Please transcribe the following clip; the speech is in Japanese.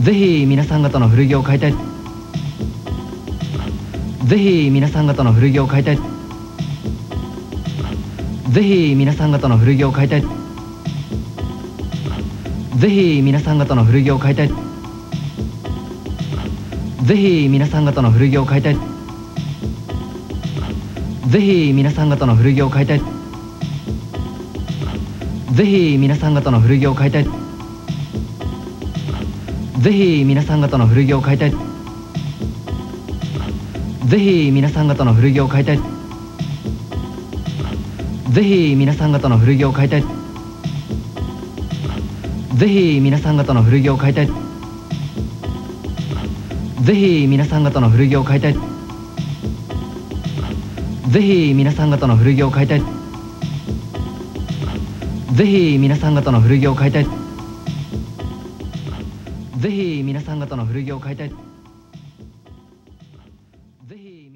ぜひ皆さん方の古着を買いたい。ぜひ皆さん方の古着を買いたい。ぜひ皆さん方の古着を買いたい。ぜひ皆さん方の古着を買いたい。ぜひ皆さん方の古着を買いたい。ぜひ皆さん方の古着を買いたい。ぜひ皆さん方の古着を買いたい。ぜひ皆さん方の古着を買いたい。ぜひ皆さん方の古着を買いたい。ぜひ皆さん方の古着を買いたい。ぜひ皆さん方の古着を買いたい。ぜひ皆さん方の古着を買いたい。ぜひ皆さん方の古着を買いたい。ぜひ皆さん方の古着を買いたい。ぜひ皆さん方の古着を買いたい。ぜひ